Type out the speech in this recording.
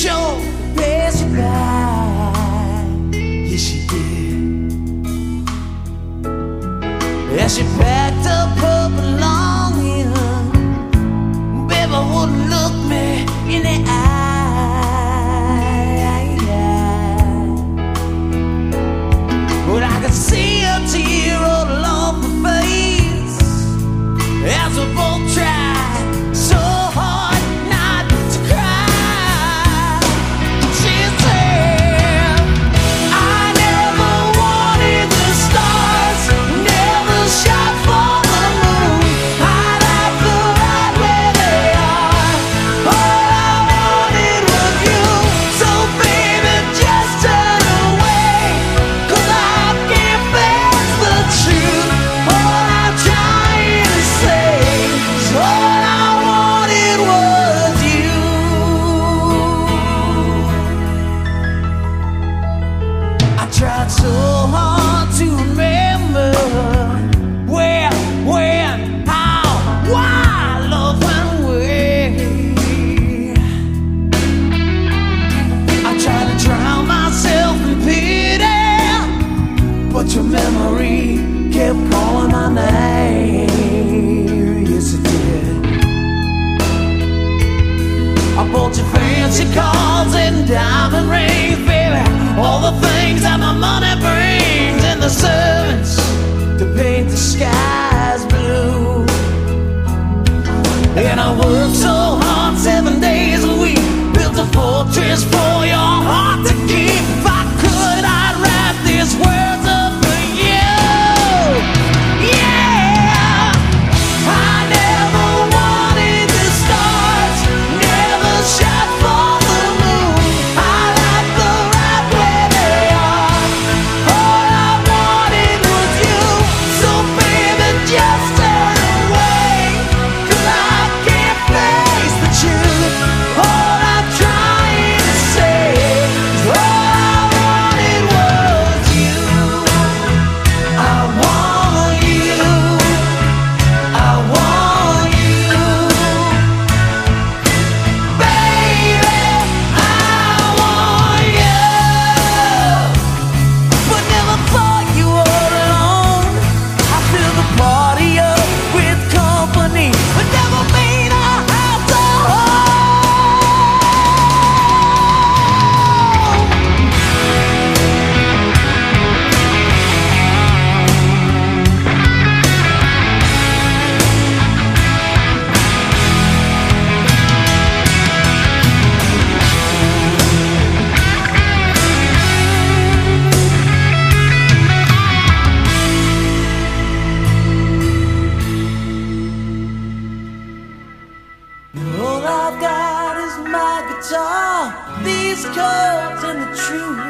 show that right. cried. Yes, she did. As she packed up her belongings, baby wouldn't look me in the eye. but your memory kept calling my name. Yes, it did. I bought you fancy cars and diamond rings, baby. All the things that my money brings, and the servants to paint the skies blue. And I worked so hard seven days a week, built a fortress for your heart to keep. and the truth.